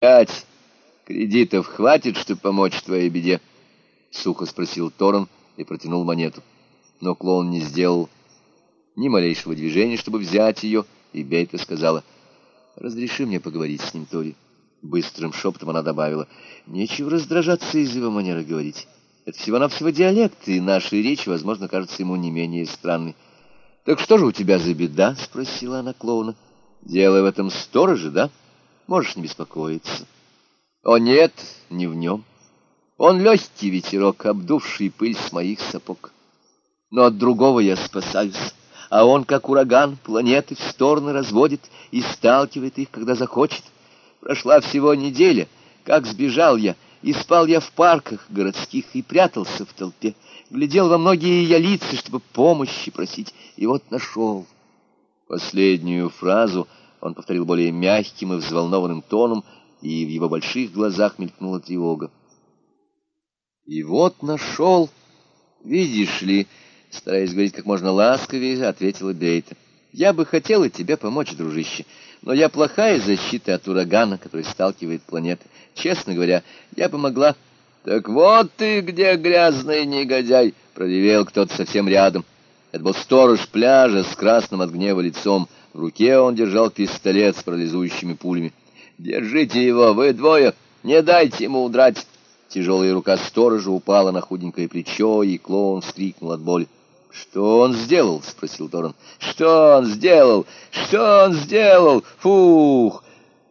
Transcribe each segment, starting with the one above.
Пять кредитов хватит, чтобы помочь твоей беде? Сухо спросил Торон и протянул монету. Но клоун не сделал ни малейшего движения, чтобы взять ее, и Бейта сказала, «Разреши мне поговорить с ним, Тори». Быстрым шепотом она добавила, «Нечего раздражаться из его манеры говорить. Это всего-навсего диалект, и наша речь, возможно, кажется ему не менее странной». «Так что же у тебя за беда?» — спросила она клоуна. «Дело в этом стороже, да? Можешь не беспокоиться». «О нет, не в нем. Он легкий ветерок, обдувший пыль с моих сапог. Но от другого я спасаюсь» а он, как ураган, планеты в стороны разводит и сталкивает их, когда захочет. Прошла всего неделя, как сбежал я, и спал я в парках городских и прятался в толпе, глядел во многие я лица, чтобы помощи просить, и вот нашел. Последнюю фразу он повторил более мягким и взволнованным тоном, и в его больших глазах мелькнула тревога. И вот нашел, видишь ли, Стараясь говорить как можно ласковее, ответила Бейта. «Я бы хотела тебе помочь, дружище, но я плохая защита от урагана, который сталкивает планеты. Честно говоря, я помогла...» «Так вот ты где, грязный негодяй!» — проревел кто-то совсем рядом. Это был сторож пляжа с красным от гнева лицом. В руке он держал пистолет с парализующими пулями. «Держите его, вы двое! Не дайте ему удрать!» Тяжелая рука сторожа упала на худенькое плечо, и клоун вскрикнул от боли. «Что он сделал?» — спросил Торон. «Что он сделал? Что он сделал? Фух!»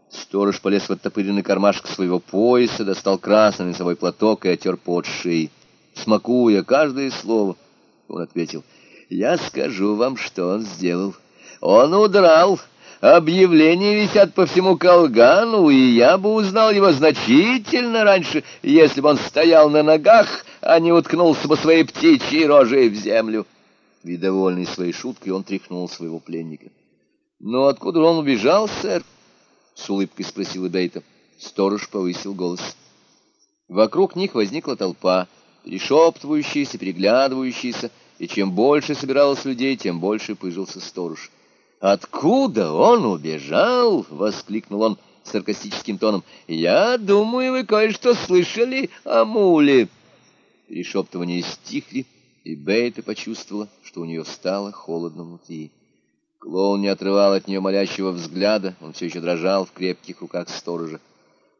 Сторож полез в оттопыренный кармашек своего пояса, достал красный носовой платок и отер под шеей. Смакуя каждое слово, он ответил, «Я скажу вам, что он сделал. Он удрал. Объявления висят по всему Колгану, и я бы узнал его значительно раньше, если бы он стоял на ногах, а не уткнулся бы своей птичьей рожей в землю. И, довольный своей шуткой, он тряхнул своего пленника. «Но откуда он убежал, сэр?» — с улыбкой спросила Бейта. Сторож повысил голос. Вокруг них возникла толпа, перешептывающаяся, переглядывающаяся, и чем больше собиралось людей, тем больше пыжился сторож. «Откуда он убежал?» — воскликнул он саркастическим тоном. «Я думаю, вы кое-что слышали о Муле». Перешептывания стихли, и Бейта почувствовала, что у нее стало холодно внутри. Клоун не отрывал от нее молящего взгляда, он все еще дрожал в крепких руках сторожа.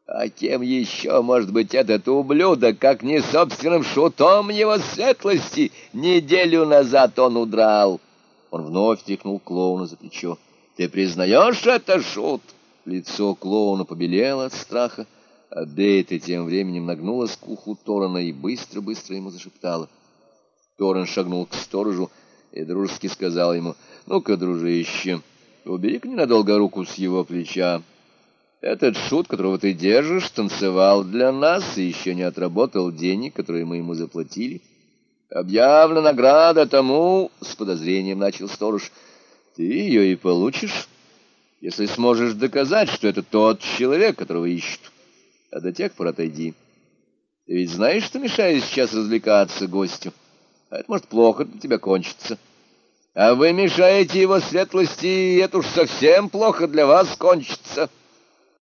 «А кем еще может быть этот ублюдок, как не собственным шутом его светлости? Неделю назад он удрал!» Он вновь тряхнул клоуна за плечо. «Ты признаешь это, шут?» Лицо клоуна побелело от страха. А Дейта тем временем нагнулась к уху Торана и быстро-быстро ему зашептала. Торан шагнул к сторожу и дружески сказал ему, «Ну-ка, дружище, убери-ка ненадолго руку с его плеча. Этот шут, которого ты держишь, танцевал для нас и еще не отработал денег, которые мы ему заплатили. Объявлена награда тому, — с подозрением начал сторож, — ты ее и получишь, если сможешь доказать, что это тот человек, которого ищут» а до тех пор отойди. Ты ведь знаешь, что мешает сейчас развлекаться гостю? А это может плохо для тебя кончиться. А вы мешаете его светлости, и это уж совсем плохо для вас кончится».